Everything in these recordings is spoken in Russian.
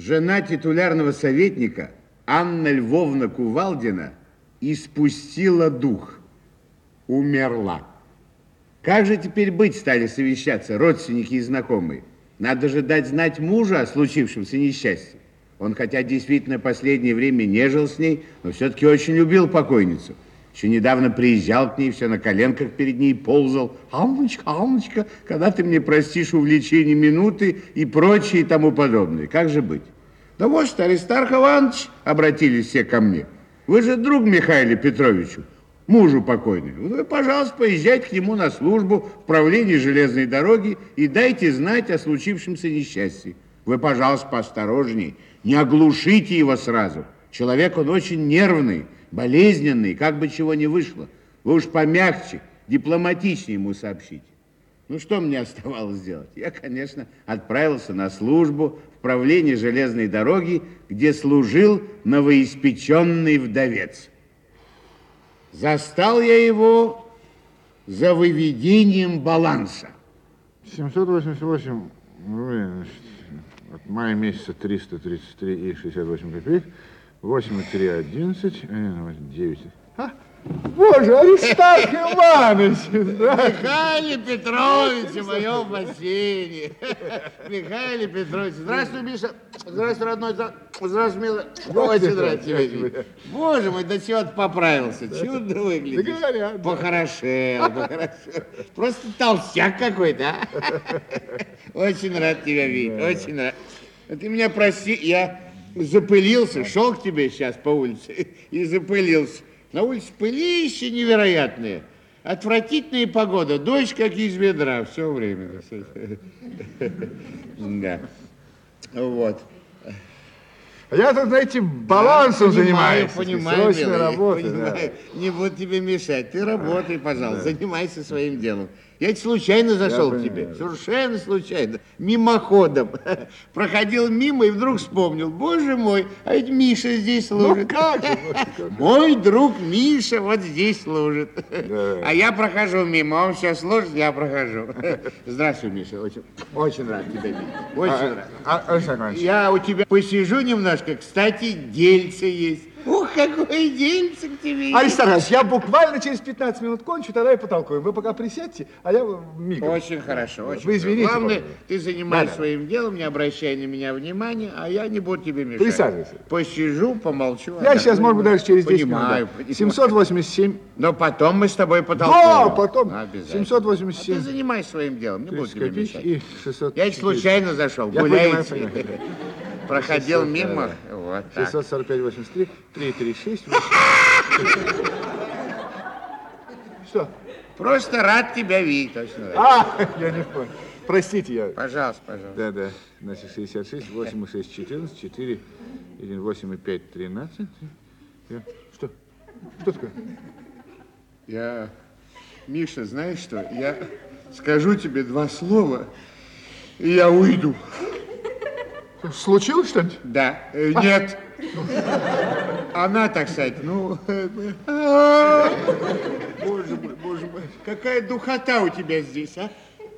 Жена титулярного советника Анна Львовна Кувалдина испустила дух. Умерла. Как же теперь быть, стали совещаться родственники и знакомые? Надо же дать знать мужу о случившемся несчастье. Он, хотя действительно последнее время не жил с ней, но все-таки очень любил покойницу. Еще недавно приезжал к ней, все на коленках перед ней ползал. Алночка, Алночка, когда ты мне простишь увлечение минуты и прочее и тому подобное. Как же быть? Да вот что, Аристарх Иванович, обратились все ко мне. Вы же друг Михаилу Петровичу, мужу покойному. Вы, пожалуйста, поезжайте к нему на службу в правлении железной дороги и дайте знать о случившемся несчастье. Вы, пожалуйста, поосторожней, не оглушите его сразу. Человек он очень нервный, болезненный, как бы чего не вышло. Вы уж помягче, дипломатичнее ему сообщите. Ну, что мне оставалось сделать? Я, конечно, отправился на службу в правление железной дороги, где служил новоиспеченный вдовец. Застал я его за выведением баланса. 788 рублей, значит, от мая месяца 333 и 68 копеек, 8 и 3, 11, 9. А? Боже, Аристарх Иванович! Михаил Петрович, мое бассейне. Михаил Петрович, здравствуй, Миша. Здравствуй, родной. Здравствуй, милый. Очень рад тебя видеть. Боже мой, до чего ты поправился. Чудно выглядишь. Да говорят. Похорошел, похорошел. Просто толстяк какой-то, а? Очень рад тебя видеть, очень рад. А Ты меня прости, я запылился, шел к тебе сейчас по улице и запылился. На улице пылище невероятное. Отвратительная погода, дождь как из ведра все время. Да. Вот. А я тут, знаете, балансом занимаюсь. Понимаю, милый, работа, понимаю. Не буду тебе мешать. Ты работай, пожалуйста, занимайся своим делом. Я ведь случайно зашел к тебе, совершенно случайно, мимоходом. Проходил мимо и вдруг вспомнил, боже мой, а ведь Миша здесь служит. как же, ну, Мой друг Миша вот здесь служит. Да. А я прохожу мимо, он сейчас служит, я прохожу. Здравствуй, Миша, очень, очень рад тебя видеть, очень рад. А, Иванович, Я у тебя посижу немножко. Кстати, дельце есть. Ух, какое дельце к тебе Иванович, я буквально через 15 минут кончу, тогда и потолкуем. Вы пока присядьте, а я мигом. Очень хорошо, очень Вы извините. Главное, пожалуйста. ты занимайся своим делом, не обращай на меня внимания, а я не буду тебе мешать. Присаживайся. Посижу, помолчу. Я сейчас, может быть, даже через 10 понимаю, минут. Понимаю, 787. Но потом мы с тобой потолкуем. Да, потом. Обязательно. 787. А ты занимайся своим делом, не буду 30 тебе мешать. и 600. Я случайно зашел, понимаю. Проходил 600, мимо, да, вот так. 645, 83, 336. Что? Просто рад тебя видеть, точно. А, я не понял. Простите, я... Пожалуйста, пожалуйста. Да, да. Значит, 66, 8 и 6, 14, 4, 1, 8 и 5, 13. Я- Что? Что такое? Я, Миша, знаешь что, я скажу тебе два слова, и я уйду. Случилось что-нибудь? Да, э, нет. Она, так сказать, ну... э, а, Боже мой, боже мой, какая духота у тебя здесь, а?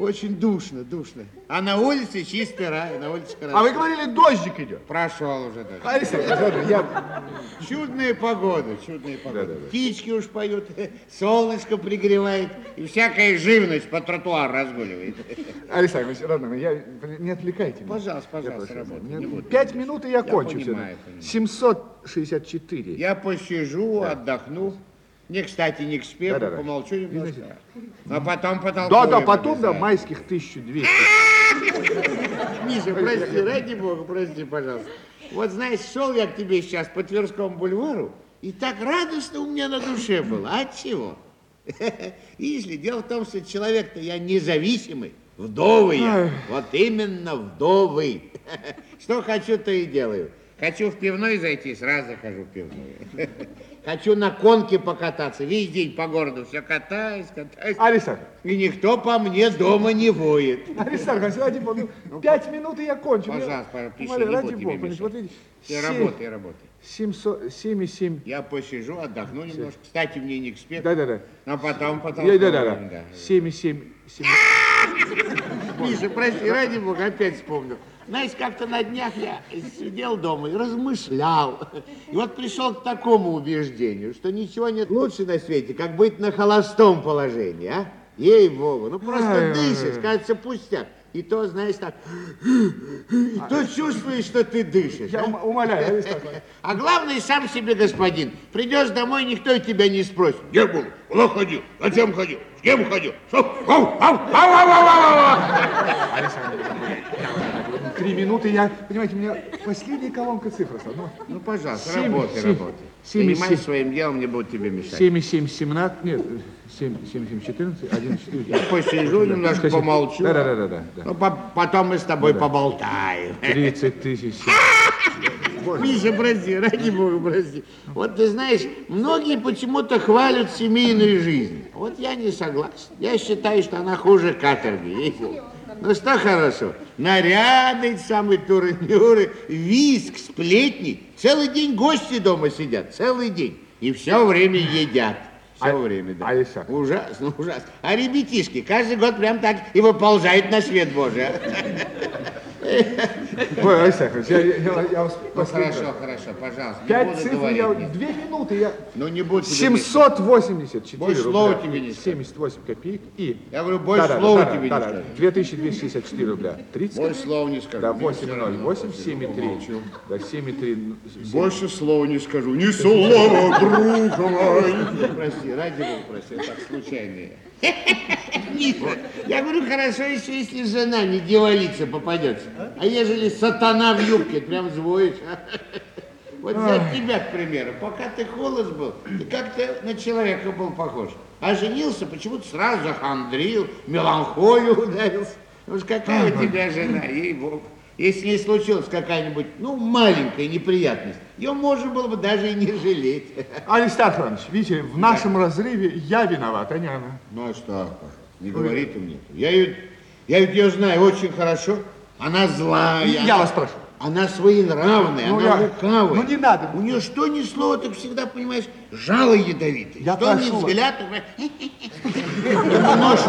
Очень душно, душно. А на улице чистый рай, на улице хорошо. А вы говорили, дождик идет. Прошел уже. Александр, ладно, я... Чудная погода, чудная погода. Да-да-да. Птички уж поют, солнышко пригревает, и всякая живность по тротуару разгуливает. Александр, Ильич, родной я... не отвлекайте меня. Пожалуйста, Я пожалуйста, работай, Мне не. Пять минут, и я, кончу все. понимаю, понимаю. 764. Я посижу, отдохну. Не кстати, не к спеху, Да-да-да. помолчу немножко. А потом потолкуем. Да, да, потом до обязательно. майских 1200. Миша, прости, ради бога, прости, пожалуйста. Вот знаешь, шел я к тебе сейчас по Тверскому бульвару, и так радостно у меня на душе было. А от чего? Видишь ли, дело в том, что человек-то я независимый, вдовый я. Вот именно вдовый. Что хочу, то и делаю. Хочу в пивной зайти, сразу захожу в пивную. Хочу на конке покататься, весь день по городу все катаюсь, катаюсь. Александр, И никто по мне дома не воет. Александр, ради бога, ну, пять минут, и я кончу. Пожалуйста, пожалуйста, пиши, не ради бога, мешать. вот видите, Ты семь- работай, работай. 700, 7 и 7. Я посижу, отдохну немножко. Кстати, мне не к спеху. Да-да-да. А потом, потом. Да-да-да. 7 и 7. 7. Миша, прости, ради бога, опять вспомнил. Знаете, как-то на днях я сидел дома и размышлял. И вот пришел к такому убеждению, что ничего нет лучше на свете, как быть на холостом положении, а? Ей-богу, ну просто дышишь, кажется, пустяк. И то, знаешь, так, и то чувствуешь, что ты дышишь. Я а? ум- умоляю, Аристарх. А главное, сам себе господин. Придешь домой, никто тебя не спросит. Где был? Куда ходил? Зачем ходил? С кем ходил? Что? Ау, ау, ау, ау, ау, ау, ау. Три минуты, я, понимаете, у меня последняя колонка цифр. Ну, Ну, пожалуйста, Семь, работай, семь, работай. семь, Занимайся семь. своим делом, не будут тебе мешать. 7 и 7, 17, нет, 7, 7, 7, 14, 1, 4. Я посижу, немножко помолчу. Да, да, да, да, да, да. Ну, по- потом мы с тобой поболтаем. 30 тысяч. Миша, прости, ради бога, прости. Вот ты знаешь, многие почему-то хвалят семейную жизнь. Вот я не согласен. Я считаю, что она хуже каторги. Ну что хорошо, наряды, самые турнюры, виск, сплетни. Целый день гости дома сидят, целый день. И все время едят. Все А- время, да. Александр. Ужасно, ужасно. А ребятишки каждый год прям так и выползают на свет Божий. Ой, Александр Иванович, я, я, я вас Ну хорошо, хорошо, пожалуйста. не Пять буду цифр, говорить, я, нет. две минуты, я... Ну не будь мешать. 784 Больше рубля, слова тебе не скажу. 78 копеек и... Я говорю, больше Да-да, слова да-да, тебе не да-да, скажу. 2264 рубля, 30 Больше копеек. слова не скажу. Да, Мне всё равно. 808, 7,3. Да, 7,3. Больше слова не скажу. Ни слова, друг мой. Прости, ради бога, прости, я так случайно. Миша, Я говорю, хорошо еще, если жена не дьяволица попадется. А ежели сатана в юбке, прям звоишь. Вот взять тебя, к примеру. Пока ты холост был, ты как-то на человека был похож. А женился, почему-то сразу захандрил, меланхолию ударился. Ну уж какая у тебя жена, ей-богу. Если не случилась какая-нибудь, ну, маленькая неприятность, ее можно было бы даже и не жалеть. Аристарх Иванович, видите, в нашем разрыве я виноват, а не она. Ну а что, не говори ты мне. Я ее, я ведь ее знаю очень хорошо. Она злая. Я она- вас прошу. Она своенравная, Ну, она я- лукавая. ну, не надо. У нее что ни слово, так всегда, понимаешь, жало ядовитое. Я что ни прошу вас. взгляд, так нож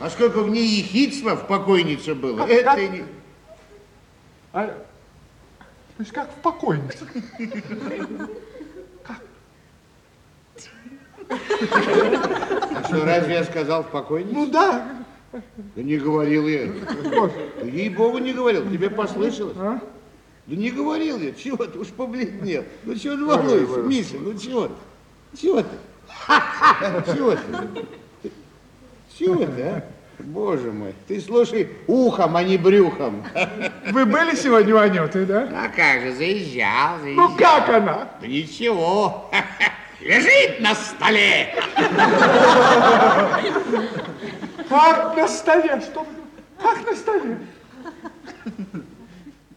А сколько в ней ехидства в покойнице было, Как- это как? не... А, то есть как в покойнице. А что, разве я сказал в покойнице? Ну да. Да не говорил я. Да Ей-богу, не говорил. Тебе послышалось? А? Да не говорил я. Чего ты уж побледнел? Ну чего ты волнуешься, Миша? Ну чего ты? Чего ты? Чего ты? Чего ты, а? Боже мой, ты слушай ухом, а не брюхом. Вы были сегодня у Анюты, да? А как же, заезжал, заезжал. Ну как она? Да ничего. Лежит на столе. Как на столе? Что вы? Как на столе?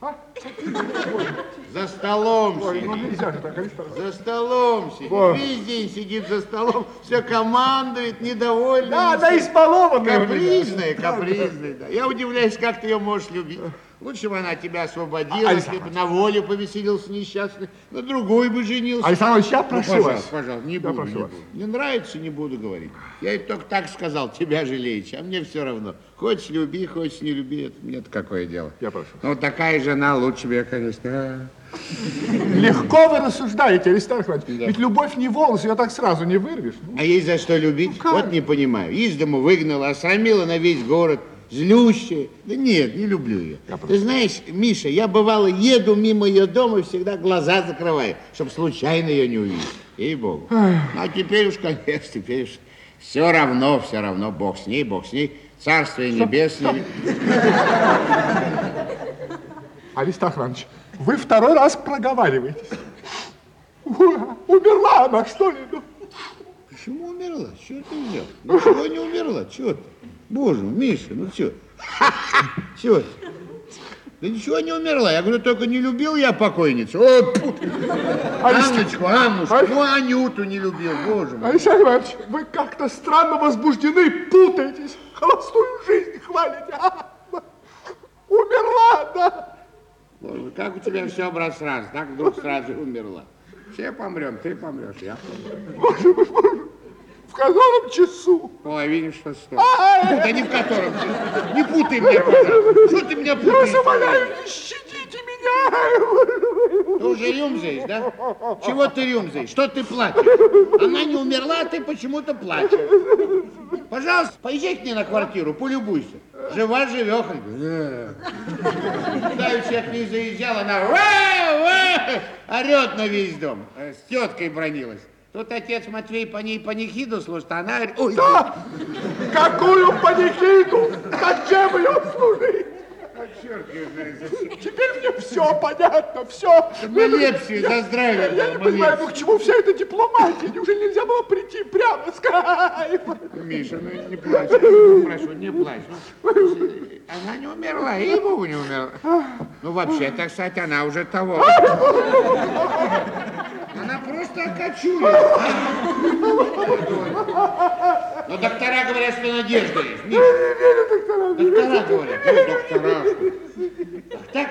А? За столом Ой, сидит. ну нельзя же так, Аристарх. За столом сидит. Во. Весь день сидит за столом, все командует, недовольна. Да, она избалованная. Капризная, капризная, да. Я удивляюсь, как ты ее можешь любить. Лучше бы она тебя освободила, А, если бы на воле повеселился несчастный, на другой бы женился. Александр Иванович, я Ну, прошу пожалуйста, вас. пожалуйста, не буду, прошу не вас. буду. Не нравится, не буду говорить. Я ведь только так сказал, тебя жалеешь, а мне все равно. Хочешь люби, хочешь не люби, это мне-то какое дело. Я прошу. Ну, такая жена лучше бы я, конечно. а. Легко вы рассуждаете, Аристарх Иванович. Да. Ведь любовь не волос, ее так сразу не вырвешь. Ну, А ей за что любить? как? вот не понимаю. Из дому выгнала, осрамила на весь город, злющая. Да нет, не люблю ее. Ты знаешь, Миша, я бывало еду мимо ее дома и всегда глаза закрываю, чтобы случайно ее не увидеть. Ей-богу. А теперь уж, конечно, теперь уж все равно, все равно, Бог с ней, Бог с ней. Царствие небесное. Аристарх Иванович, вы второй раз проговариваетесь. Умерла она, что ли? Ну, Почему умерла? Чего ты взял? Ну, чего не умерла? Чего ты? Боже мой, Миша, ну что? Чего ты? Да ничего не умерла. Я говорю, только не любил я покойницу. О! Анночку, Аннушку, Ай. ну Анюту не любил, боже мой. Александр Иванович, вы как-то странно возбуждены, путаетесь, холостую жизнь хвалите. А? Умерла, да? Боже как у тебя все, сразу, так вдруг сразу умерла. Все помрем, ты помрешь, я помру. Боже мой, боже. В котором часу? В половине шестого. Да не в котором часу. Не путай меня, пожалуйста. Что ты меня Я путаешь? умоляю, не щадите. Ты уже рюмзаешь, да? Чего ты рюмзаешь? Что ты плачешь? Она не умерла, а ты почему-то плачешь. Пожалуйста, поезжай к ней на квартиру, полюбуйся. Жива живехонька. Давеча я к ней заезжал, она «Ва! Ва!» орет на весь дом. С теткой бронилась. Тут отец Матвей по ней панихиду слушает, а она ой, Да, какую панихиду, зачем ее служить? Теперь мне все понятно, все. Молебствие за здравие Я не понимаю, ну к чему вся эта дипломатия? Неужели нельзя было прийти прямо сказать? Миша, ну не плачь, прошу, не плачь. Ну, она не умерла, и богу не умерла. Ну, вообще, так сказать, она уже того. Она просто окочурилась. Но доктора говорят, что надежда есть. Миша. Доктора говорят. Ну, доктора. Так,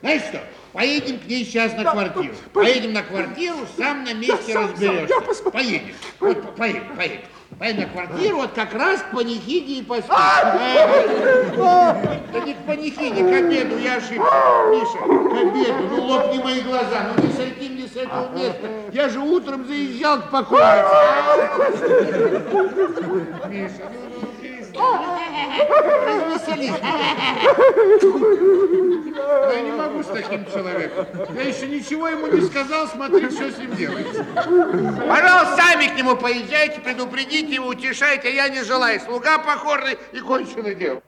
знаешь что? Поедем к ней сейчас на квартиру. Поедем на квартиру, сам на месте разберешься. я. Поедем. Вот, по- поедем, поедем. Поедем на квартиру, вот как раз к панихиде и поспим. Да не к панихиде, к обеду, я ошибся. Миша, к обеду, ну лопни мои глаза, ну не сойти мне с этого места. Я же утром заезжал к покойнице. Миша, ну, ну. Развеселись. Я не могу с таким человеком. Я еще ничего ему не сказал, смотри, что с ним делается. Пожалуйста, сами к нему поезжайте, предупредите его, утешайте, а я не желаю. Слуга покорный и кончено дело.